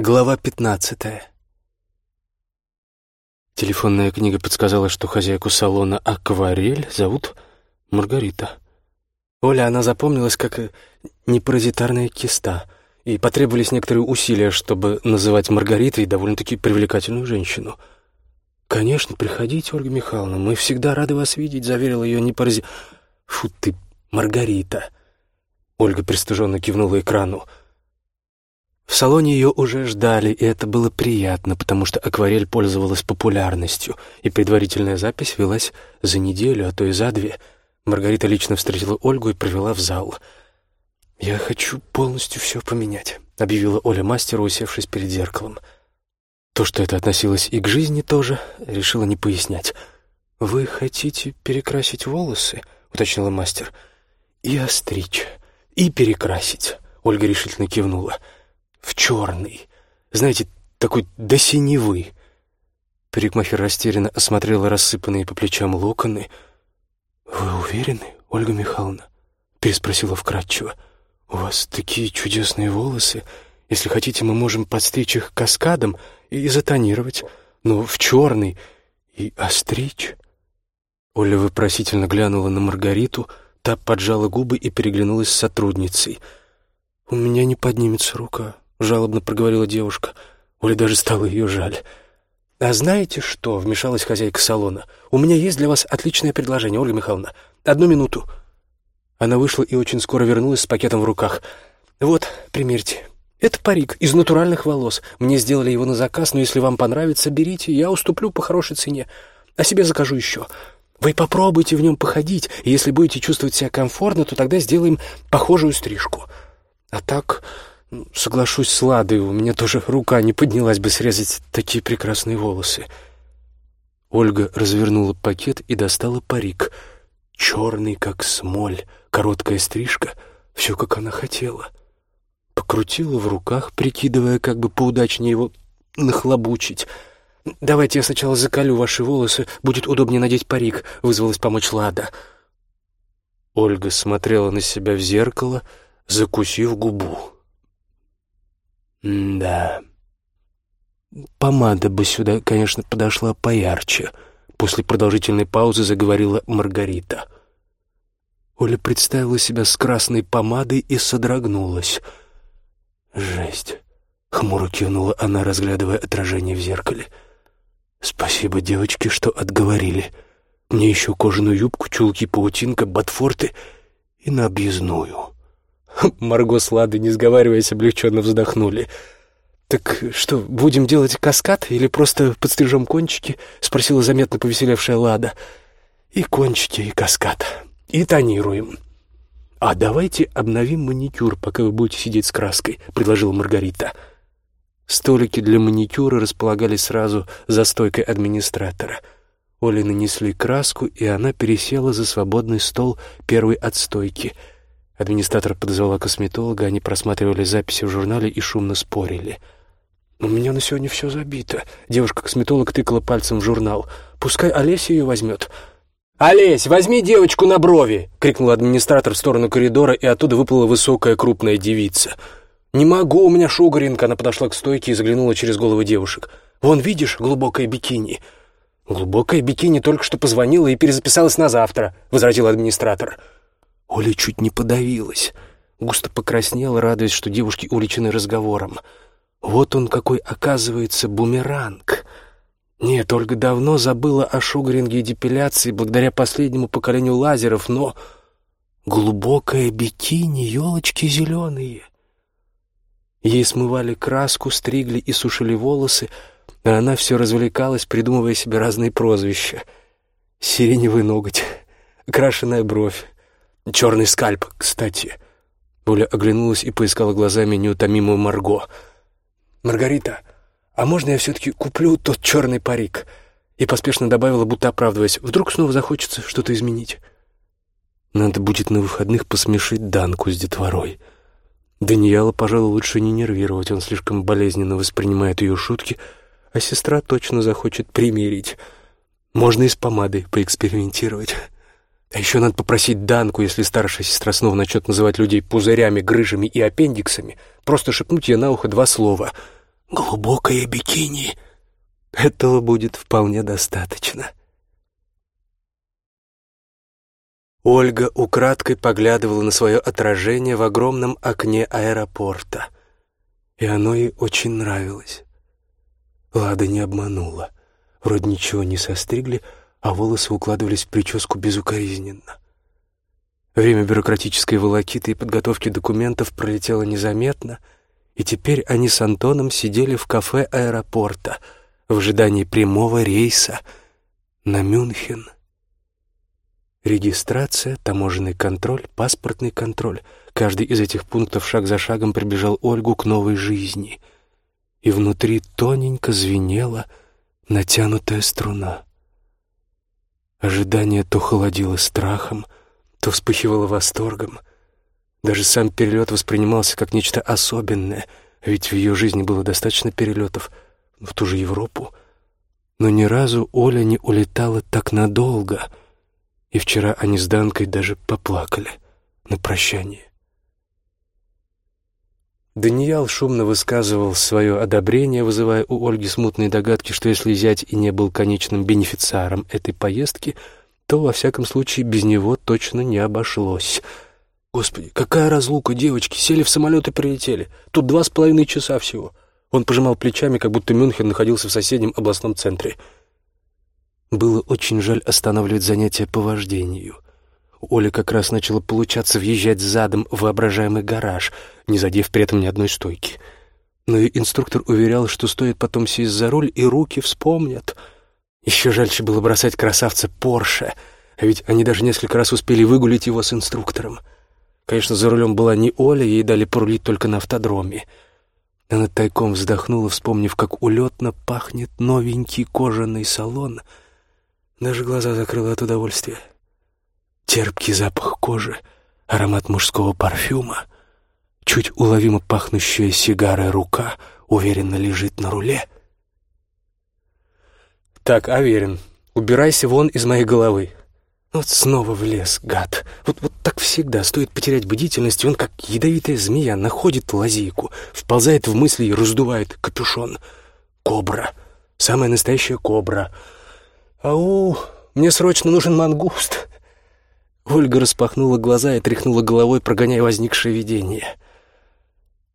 Глава пятнадцатая. Телефонная книга подсказала, что хозяйку салона «Акварель» зовут Маргарита. Оля она запомнилась как непаразитарная киста, и потребовались некоторые усилия, чтобы называть Маргаритой довольно-таки привлекательную женщину. «Конечно, приходите, Ольга Михайловна, мы всегда рады вас видеть», — заверила ее непарази... «Фу ты, Маргарита!» Ольга пристыженно кивнула экрану. В салоне ее уже ждали, и это было приятно, потому что акварель пользовалась популярностью, и предварительная запись велась за неделю, а то и за две. Маргарита лично встретила Ольгу и провела в зал. «Я хочу полностью все поменять», — объявила Оля мастеру, усевшись перед зеркалом. То, что это относилось и к жизни тоже, решила не пояснять. «Вы хотите перекрасить волосы?» — уточнила мастер. «И остричь, и перекрасить», — Ольга решительно кивнула. «Я в черный. Знаете, такой до синевы. Парикмахер растерянно осмотрела рассыпанные по плечам локоны. «Вы уверены, Ольга Михайловна?» — переспросила вкратчиво. «У вас такие чудесные волосы. Если хотите, мы можем подстричь их каскадом и затонировать, но в черный и остричь». Оля вопросительно глянула на Маргариту, та поджала губы и переглянулась с сотрудницей. «У меня не поднимется рука», — жалобно проговорила девушка. Оле даже стало ее жаль. «А знаете что?» — вмешалась хозяйка салона. «У меня есть для вас отличное предложение, Ольга Михайловна. Одну минуту». Она вышла и очень скоро вернулась с пакетом в руках. «Вот, примерьте. Это парик из натуральных волос. Мне сделали его на заказ, но если вам понравится, берите, я уступлю по хорошей цене. А себе закажу еще. Вы попробуйте в нем походить, и если будете чувствовать себя комфортно, то тогда сделаем похожую стрижку. А так, Соглашусь с Ладой, у меня тоже рука не поднялась бы срезать такие прекрасные волосы. Ольга развернула пакет и достала парик. Черный, как смоль, короткая стрижка, все, как она хотела. Покрутила в руках, прикидывая, как бы поудачнее его нахлобучить. «Давайте я сначала закалю ваши волосы, будет удобнее надеть парик», — вызвалась помочь Лада. Ольга смотрела на себя в зеркало, закусив губу. «Да. Помада бы сюда, конечно, подошла поярче», — после продолжительной паузы заговорила Маргарита. Оля представила себя с красной помадой и содрогнулась. «Жесть!» — хмуро кивнула она, разглядывая отражение в зеркале. «Спасибо, девочки, что отговорили. Мне еще кожаную юбку, чулки, паутинка, ботфорты и на объездную». Марго с Ладой, не сговариваясь, облегченно вздохнули. «Так что, будем делать каскад или просто подстрижем кончики?» — спросила заметно повеселевшая Лада. «И кончики, и каскад. И тонируем». «А давайте обновим маникюр, пока вы будете сидеть с краской», — предложила Маргарита. Столики для маникюра располагались сразу за стойкой администратора. Оле нанесли краску, и она пересела за свободный стол первой от стойки — Администратор подозвала косметолога, они просматривали записи в журнале и шумно спорили. «У меня на сегодня все забито». Девушка-косметолог тыкала пальцем в журнал. «Пускай Олеся ее возьмет». «Олесь, возьми девочку на брови!» — крикнул администратор в сторону коридора, и оттуда выплыла высокая крупная девица. «Не могу, у меня шугаринка!» Она подошла к стойке и заглянула через головы девушек. «Вон, видишь, глубокое бикини?» «Глубокое бикини только что позвонила и перезаписалась на завтра», — возразил администратор. «администратор». Оля чуть не подавилась. Густо покраснела, радуясь, что девушки увлечены разговором. Вот он какой, оказывается, бумеранг. Нет, Ольга давно забыла о шугаринге и депиляции благодаря последнему поколению лазеров, но... Глубокое бикини, елочки зеленые. Ей смывали краску, стригли и сушили волосы, а она все развлекалась, придумывая себе разные прозвища. Сиреневый ноготь, крашеная бровь, Черный скальп, кстати. Оля оглянулась и поискала глазами неутомимую Марго. «Маргарита, а можно я все-таки куплю тот черный парик?» И поспешно добавила, будто оправдываясь. «Вдруг снова захочется что-то изменить?» Надо будет на выходных посмешить Данку с детворой. Даниэла, пожалуй, лучше не нервировать, он слишком болезненно воспринимает ее шутки, а сестра точно захочет примирить. Можно и с помадой поэкспериментировать». А еще надо попросить Данку, если старшая сестра снова начнет называть людей пузырями, грыжами и аппендиксами, просто шепнуть ей на ухо два слова. глубокое бикини. Этого будет вполне достаточно. Ольга украдкой поглядывала на свое отражение в огромном окне аэропорта, и оно ей очень нравилось. Лада не обманула. Вроде ничего не состригли, а волосы укладывались в прическу безукоризненно. Время бюрократической волокиты и подготовки документов пролетело незаметно, и теперь они с Антоном сидели в кафе аэропорта в ожидании прямого рейса на Мюнхен. Регистрация, таможенный контроль, паспортный контроль. Каждый из этих пунктов шаг за шагом приближал Ольгу к новой жизни. И внутри тоненько звенела натянутая струна. Ожидание то холодило страхом, то вспыхивало восторгом. Даже сам перелет воспринимался как нечто особенное, ведь в ее жизни было достаточно перелетов в ту же Европу. Но ни разу Оля не улетала так надолго — и вчера они с Данкой даже поплакали на прощание. Даниэл шумно высказывал свое одобрение, вызывая у Ольги смутные догадки, что если зять и не был конечным бенефициаром этой поездки, то, во всяком случае, без него точно не обошлось. «Господи, какая разлука, девочки! Сели в самолет и прилетели. Тут два с половиной часа всего». Он пожимал плечами, как будто Мюнхен находился в соседнем областном центре. Было очень жаль останавливать занятия по вождению. У Оли как раз начало получаться въезжать задом в воображаемый гараж, не задев при этом ни одной стойки. Но и инструктор уверял, что стоит потом сесть за руль, и руки вспомнят. Еще жальче было бросать красавца Порше, а ведь они даже несколько раз успели выгулить его с инструктором. Конечно, за рулем была не Оля, ей дали порулить только на автодроме. Она тайком вздохнула, вспомнив, как улетно пахнет новенький кожаный салон — даже глаза закрыла от удовольствия. Терпкий запах кожи, аромат мужского парфюма, чуть уловимо пахнущая сигарой рука уверенно лежит на руле. «Так, Аверин, убирайся вон из моей головы. Вот снова в лес, гад. Вот, вот так всегда. Стоит потерять бдительность, и он, как ядовитая змея, находит лазейку, вползает в мысли и раздувает капюшон. Кобра. Самая настоящая кобра. «Ау, мне срочно нужен мангуст!» Ольга распахнула глаза и тряхнула головой, прогоняя возникшее видение.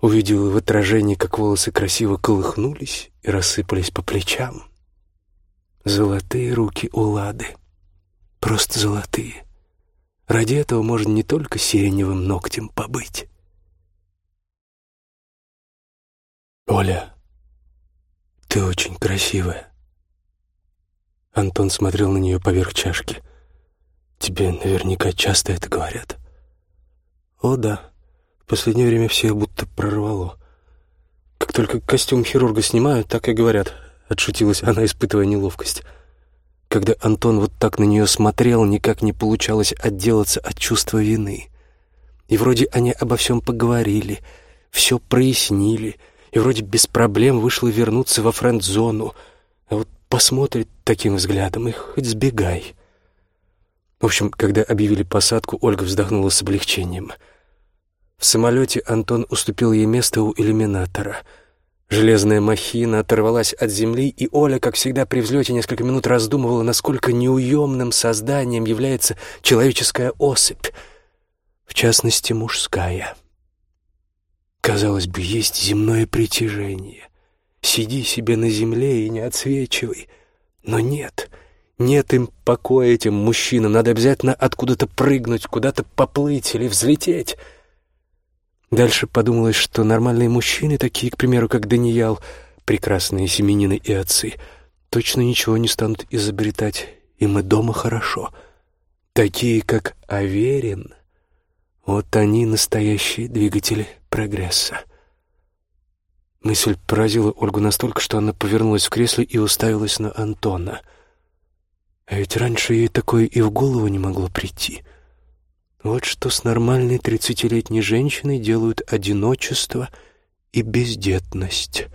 Увидела в отражении, как волосы красиво колыхнулись и рассыпались по плечам. Золотые руки у Лады. Просто золотые. Ради этого можно не только сиреневым ногтем побыть. «Оля, ты очень красивая», Антон смотрел на нее поверх чашки. «Тебе наверняка часто это говорят». «О, да. В последнее время всех будто прорвало. Как только костюм хирурга снимают, так и говорят», — отшутилась она, испытывая неловкость. Когда Антон вот так на нее смотрел, никак не получалось отделаться от чувства вины. И вроде они обо всем поговорили, все прояснили, и вроде без проблем вышло вернуться во френд-зону, а вот посмотрит таким взглядом и хоть сбегай. В общем, когда объявили посадку, Ольга вздохнула с облегчением. В самолете Антон уступил ей место у иллюминатора. Железная махина оторвалась от земли, и Оля, как всегда при взлете, несколько минут раздумывала, насколько неуемным созданием является человеческая особь, в частности, мужская. Казалось бы, есть земное притяжение, Сиди себе на земле и не отсвечивай. Но нет, нет им покоя этим мужчинам. Надо обязательно откуда-то прыгнуть, куда-то поплыть или взлететь. Дальше подумалось, что нормальные мужчины, такие, к примеру, как Даниял, прекрасные семенины и отцы, точно ничего не станут изобретать. Им и дома хорошо. Такие, как Аверин, вот они настоящие двигатели прогресса. Мысль поразила Ольгу настолько, что она повернулась в кресле и уставилась на Антона. А ведь раньше ей такое и в голову не могло прийти. Вот что с нормальной тридцатилетней женщиной делают одиночество и бездетность.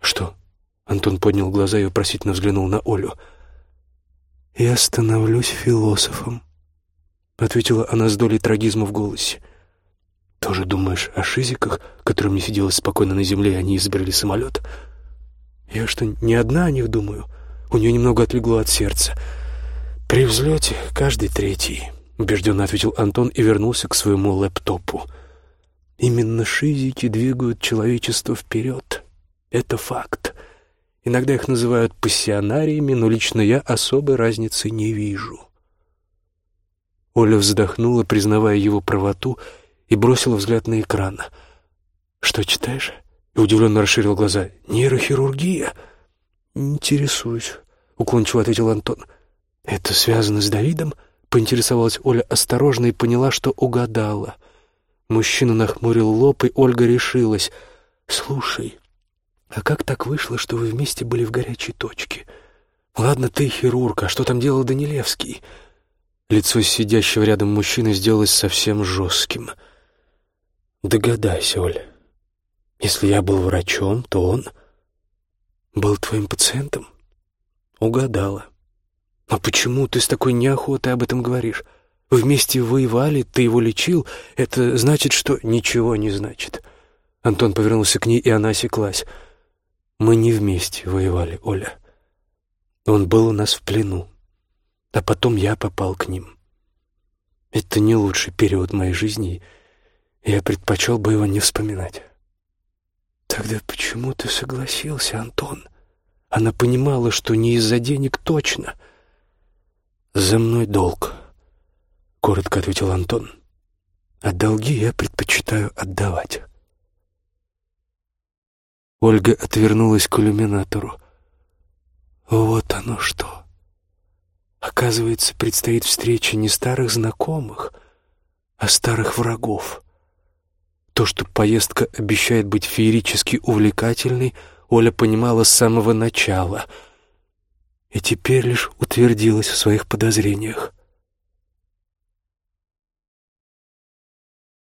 «Что?» — Антон поднял глаза и вопросительно взглянул на Олю. «Я становлюсь философом», — ответила она с долей трагизма в голосе. Тоже думаешь о шизиках, которым не сиделось спокойно на земле, и они изобрели самолет? Я что, не одна о них думаю? У нее немного отлегло от сердца. При взлете каждый третий, убежденно ответил Антон и вернулся к своему лэптопу. Именно шизики двигают человечество вперед. Это факт. Иногда их называют пассионариями, но лично я особой разницы не вижу. Оля вздохнула, признавая его правоту, и бросила взгляд на экран. «Что читаешь?» Удивленно расширил глаза. «Нейрохирургия?» «Интересуюсь», — уклончиво ответил Антон. «Это связано с Давидом?» — поинтересовалась Оля осторожно и поняла, что угадала. Мужчина нахмурил лоб, и Ольга решилась. «Слушай, а как так вышло, что вы вместе были в горячей точке? Ладно, ты хирург, а что там делал Данилевский?» Лицо сидящего рядом мужчины сделалось совсем жестким. «Догадайся, Оля. Если я был врачом, то он был твоим пациентом?» «Угадала. А почему ты с такой неохотой об этом говоришь? Вместе воевали, ты его лечил. Это значит, что ничего не значит». Антон повернулся к ней, и она осеклась. «Мы не вместе воевали, Оля. Он был у нас в плену а потом я попал к ним. Это не лучший период моей жизни, и я предпочел бы его не вспоминать. Тогда почему ты согласился, Антон? Она понимала, что не из-за денег точно. За мной долг, — коротко ответил Антон. А долги я предпочитаю отдавать. Ольга отвернулась к иллюминатору. Вот оно что. Оказывается, предстоит встреча не старых знакомых, а старых врагов. То, что поездка обещает быть феерически увлекательной, Оля понимала с самого начала и теперь лишь утвердилась в своих подозрениях.